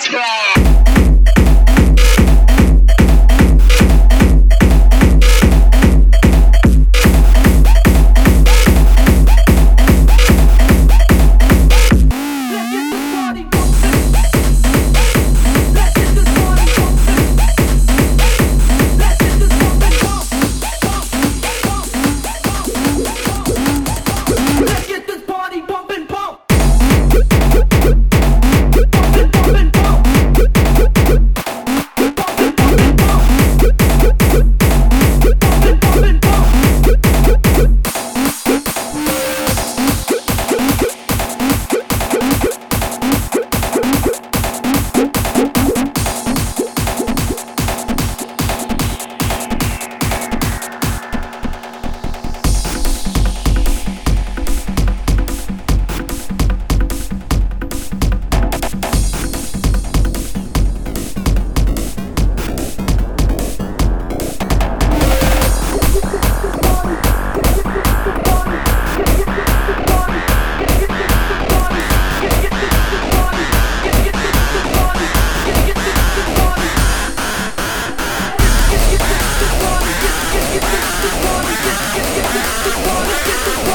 Try. Yeah.